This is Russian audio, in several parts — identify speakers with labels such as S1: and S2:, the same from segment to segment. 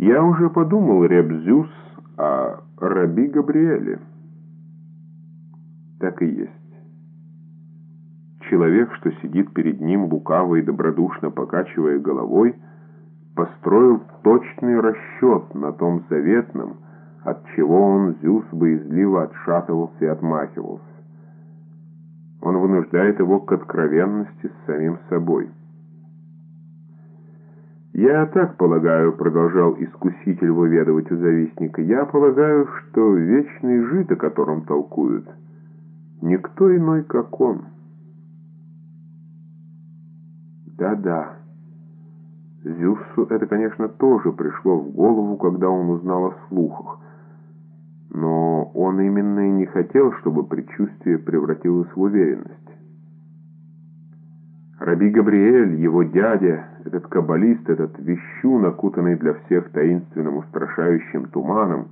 S1: Я уже подумал, Ребзюс, о Раби Габриэле. Так и есть. Человек, что сидит перед ним, лукаво и добродушно покачивая головой, построил точный расчет на том заветном, от чего он, Зюс, боязливо отшатывался и отмахивался. Он вынуждает его к откровенности с самим собой. «Я так полагаю», — продолжал искуситель выведывать у завистника, «я полагаю, что вечный жид, о котором толкуют, никто иной, как он». Да-да. Зюссу это, конечно, тоже пришло в голову, когда он узнал о слухах. Но он именно и не хотел, чтобы предчувствие превратилось в уверенность. Раби Габриэль, его дядя, этот каббалист, этот вещун, окутанный для всех таинственным устрашающим туманом,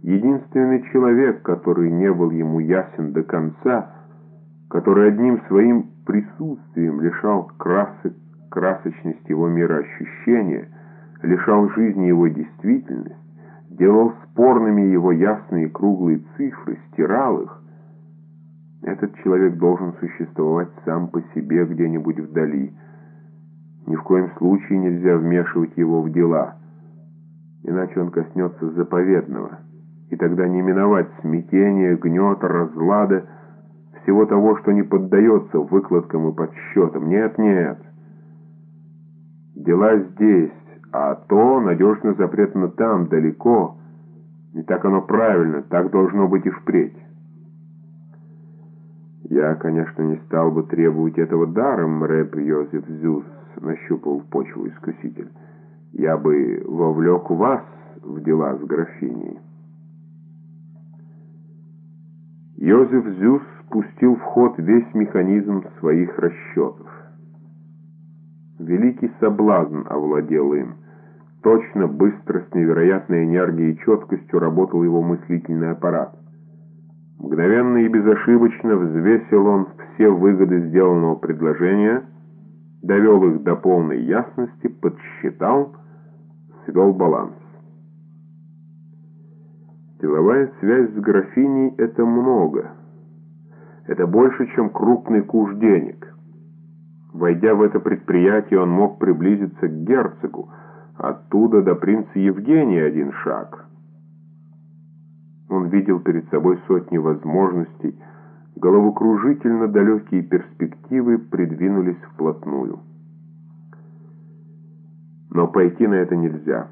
S1: единственный человек, который не был ему ясен до конца, который одним своим присутствием лишал красок, красочность его мироощущения, лишал жизни его действительность, делал спорными его ясные круглые цифры, стирал их, этот человек должен существовать сам по себе где-нибудь вдали. Ни в коем случае нельзя вмешивать его в дела, иначе он коснется заповедного, и тогда не миновать смятения, гнета, разлада, всего того, что не поддается выкладкам и подсчетам. Нет, нет. Дела здесь, а то надежно запретно там, далеко. И так оно правильно, так должно быть и впредь. «Я, конечно, не стал бы требовать этого даром, рэп Йозеф Зюс», — нащупал почву искуситель. «Я бы вовлек вас в дела с графиней». Йозеф Зюс пустил в ход весь механизм своих расчетов. Великий соблазн овладел им. Точно, быстро, с невероятной энергией и четкостью работал его мыслительный аппарат. Мгновенно и безошибочно взвесил он все выгоды сделанного предложения, довел их до полной ясности, подсчитал, свел баланс. Деловая связь с графиней — это много. Это больше, чем крупный куш денег. Войдя в это предприятие, он мог приблизиться к герцогу, оттуда до принца Евгения один шаг — видел перед собой сотни возможностей, головокружительно далекие перспективы придвинулись вплотную. Но пойти на это нельзя.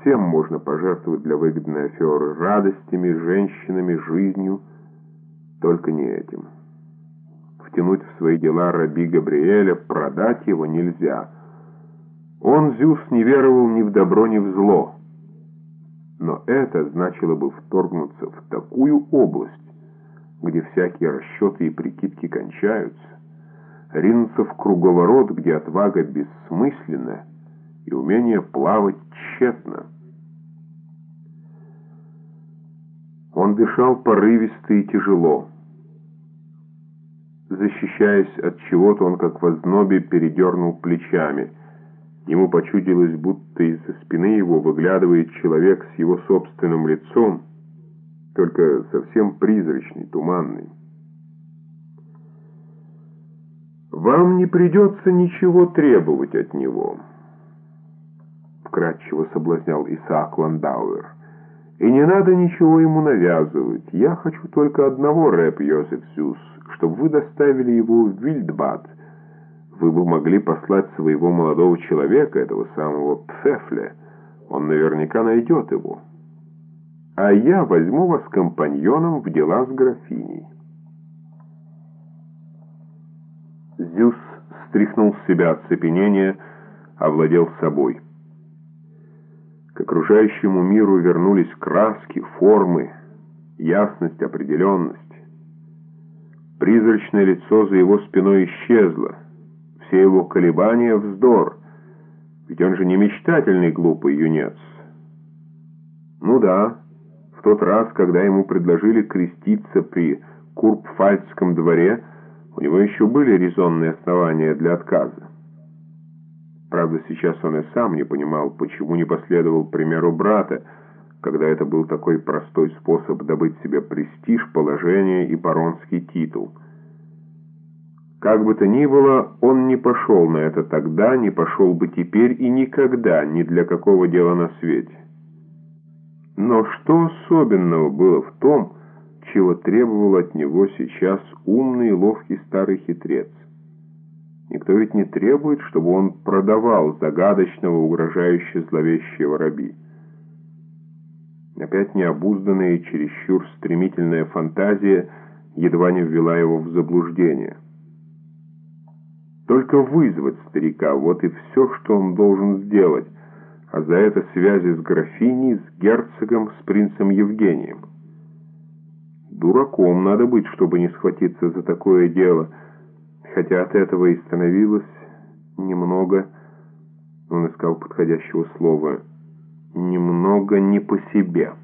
S1: Всем можно пожертвовать для выгодной аферы радостями, женщинами, жизнью, только не этим. Втянуть в свои дела раби Габриэля, продать его нельзя. Он, Зюс, не веровал ни в добро, ни в зло но это значило бы вторгнуться в такую область, где всякие расчеты и прикидки кончаются, ринуться в круговорот, где отвага бессмысленна и умение плавать тщетно. Он дышал порывисто и тяжело. Защищаясь от чего-то, он как в ознобе передернул плечами – Ему почудилось, будто из-за спины его выглядывает человек с его собственным лицом, только совсем призрачный, туманный. «Вам не придется ничего требовать от него», — вкратчиво соблазнял Исаак Ландауэр. «И не надо ничего ему навязывать. Я хочу только одного, рэп Йозеф Зюс, чтобы вы доставили его в Вильдбад» вы бы могли послать своего молодого человека, этого самого Пфефля. Он наверняка найдет его. А я возьму вас компаньоном в дела с графиней. Зюс стряхнул с себя оцепенение, овладел собой. К окружающему миру вернулись краски, формы, ясность, определенность. Призрачное лицо за его спиной исчезло все его колебания — вздор, ведь он же не мечтательный глупый юнец. Ну да, в тот раз, когда ему предложили креститься при Курпфальцком дворе, у него еще были резонные основания для отказа. Правда, сейчас он и сам не понимал, почему не последовал примеру брата, когда это был такой простой способ добыть себе престиж, положение и баронский титул. Как бы то ни было, он не пошел на это тогда, не пошел бы теперь и никогда, ни для какого дела на свете. Но что особенного было в том, чего требовал от него сейчас умный и ловкий старый хитрец? Никто ведь не требует, чтобы он продавал загадочного, угрожающе зловещего раби. Опять необузданная и чересчур стремительная фантазия едва не ввела его в заблуждение. Только вызвать старика, вот и все, что он должен сделать, а за это связи с графиней, с герцогом, с принцем Евгением. Дураком надо быть, чтобы не схватиться за такое дело, хотя от этого и становилось немного, он искал подходящего слова, немного не по себе.